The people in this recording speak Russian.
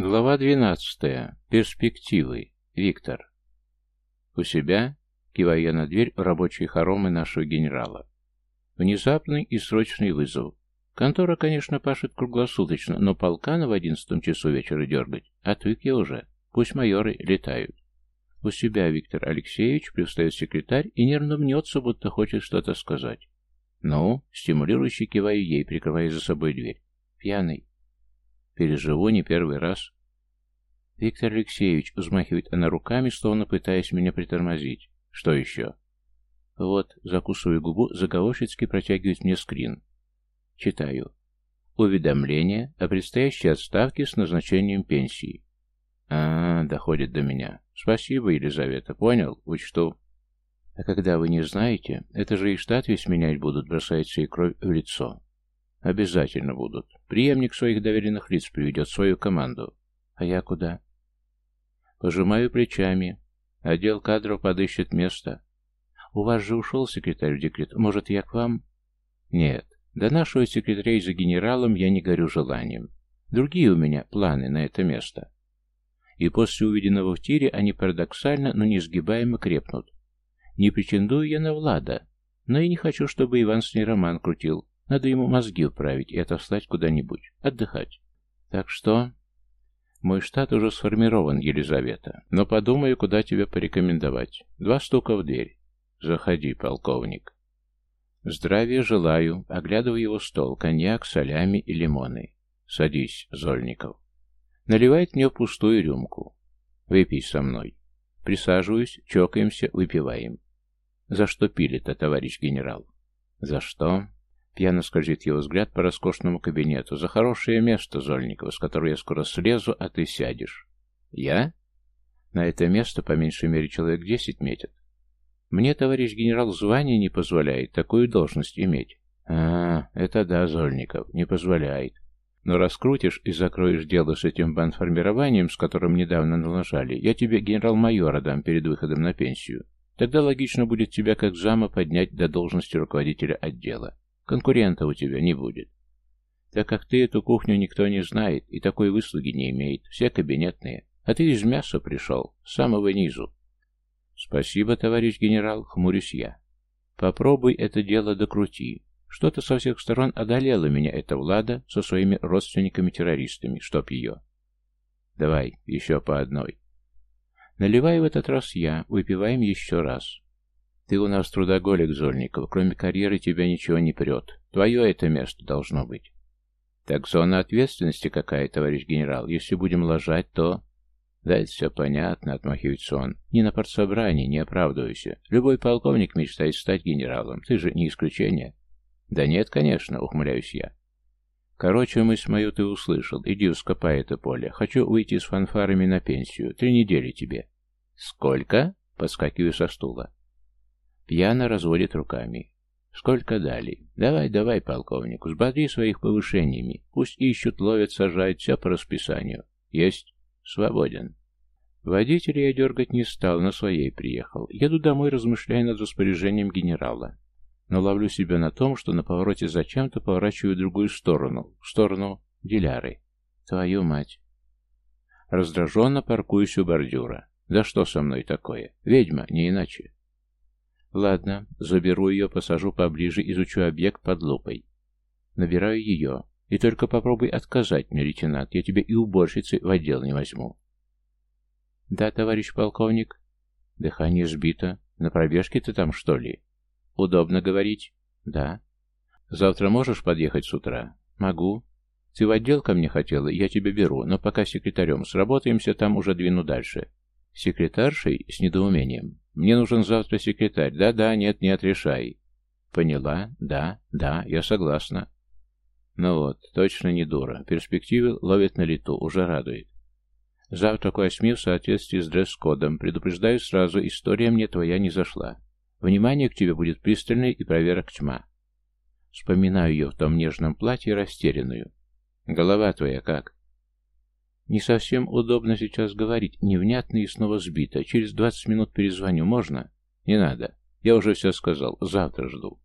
Глава 12. Перспективы. Виктор. У себя, киваю я на дверь в рабочие хоромы нашего генерала. Внезапный и срочный вызов. Контора, конечно, пашет круглосуточно, но полкана в одиннадцатом часу вечера дергать. Отвык я уже. Пусть майоры летают. У себя Виктор Алексеевич привстает секретарь и нервно мнется, будто хочет что-то сказать. Ну, стимулирующе киваю ей, прикрывая за собой дверь. Пьяный. Переживу не первый раз. Виктор Алексеевич взмахивает она руками, словно пытаясь меня притормозить. Что еще? Вот, закусываю губу, заговорщицки протягивает мне скрин. Читаю. Уведомление о предстоящей отставке с назначением пенсии. А, доходит до меня. Спасибо, Елизавета, понял, учту. А когда вы не знаете, это же и штат весь менять будут, бросается и кровь в лицо. Обязательно будут. Приемник своих доверенных лиц приведет свою команду. А я куда? Пожимаю плечами. Отдел кадров подыщет место. У вас же ушел секретарь в декрет. Может, я к вам? Нет. До нашего секретаря за генералом я не горю желанием. Другие у меня планы на это место. И после увиденного в тире они парадоксально, но несгибаемо крепнут. Не претендую я на Влада, но и не хочу, чтобы Иван с ней роман крутил. Надо ему мозги управить и отослать куда-нибудь. Отдыхать. Так что... Мой штат уже сформирован, Елизавета. Но подумаю, куда тебя порекомендовать. Два стука в дверь. Заходи, полковник. Здравия желаю. Оглядываю его стол. Коньяк, солями и лимоны. Садись, Зольников. Наливает мне пустую рюмку. Выпей со мной. Присаживаюсь, чокаемся, выпиваем. За что пили-то, товарищ генерал? За что? Пьяно скользит его взгляд по роскошному кабинету. «За хорошее место, Зольникова, с которого я скоро слезу, а ты сядешь». «Я?» «На это место по меньшей мере человек десять метит. Мне, товарищ генерал, звание не позволяет такую должность иметь». «А, это да, Зольников, не позволяет. Но раскрутишь и закроешь дело с этим банформированием, с которым недавно налажали, я тебе генерал-майора дам перед выходом на пенсию. Тогда логично будет тебя как зама поднять до должности руководителя отдела. Конкурента у тебя не будет. Так как ты эту кухню никто не знает и такой выслуги не имеет, все кабинетные, а ты из мяса пришел, с самого низу. Спасибо, товарищ генерал, хмурюсь я. Попробуй это дело докрути. Что-то со всех сторон одолело меня эта Влада со своими родственниками-террористами, чтоб ее. Давай, еще по одной. Наливай в этот раз я, выпиваем еще раз. Ты у нас трудоголик, Зольников. Кроме карьеры тебя ничего не прет. Твое это место должно быть. Так зона ответственности какая, товарищ генерал? Если будем ложать, то... Да, это все понятно, отмахивается он. Не на партсобрании, не оправдывайся. Любой полковник мечтает стать генералом. Ты же не исключение. Да нет, конечно, ухмыляюсь я. Короче, мысль мою ты услышал. Иди вскопай это поле. Хочу уйти с фанфарами на пенсию. Три недели тебе. Сколько? Подскакиваю со стула. Пьяно разводит руками. Сколько дали? Давай, давай, полковник, взбодри своих повышениями. Пусть ищут, ловят, сажают, все по расписанию. Есть. Свободен. Водителя я дергать не стал, на своей приехал. Еду домой, размышляя над распоряжением генерала. Но ловлю себя на том, что на повороте зачем-то поворачиваю в другую сторону, в сторону Диляры. Твою мать. Раздраженно паркуюсь у бордюра. Да что со мной такое? Ведьма, не иначе. Ладно, заберу ее, посажу поближе, изучу объект под лупой. Набираю ее. И только попробуй отказать мне, лейтенант, я тебя и уборщицей в отдел не возьму. Да, товарищ полковник. Дыхание сбито. На пробежке ты там, что ли? Удобно говорить? Да. Завтра можешь подъехать с утра? Могу. Ты в отдел ко мне хотела, я тебя беру, но пока секретарем сработаемся, там уже двину дальше. Секретаршей с недоумением. Мне нужен завтра секретарь. Да-да, нет, нет, решай. Поняла? Да, да, я согласна. Ну вот, точно не дура. Перспективы ловит на лету, уже радует. Завтра к восьми в соответствии с дресс-кодом. Предупреждаю сразу, история мне твоя не зашла. Внимание к тебе будет пристальное и проверок тьма. Вспоминаю ее в том нежном платье растерянную. Голова твоя как? Не совсем удобно сейчас говорить, невнятно и снова сбито. Через двадцать минут перезвоню, можно? Не надо. Я уже все сказал, завтра жду.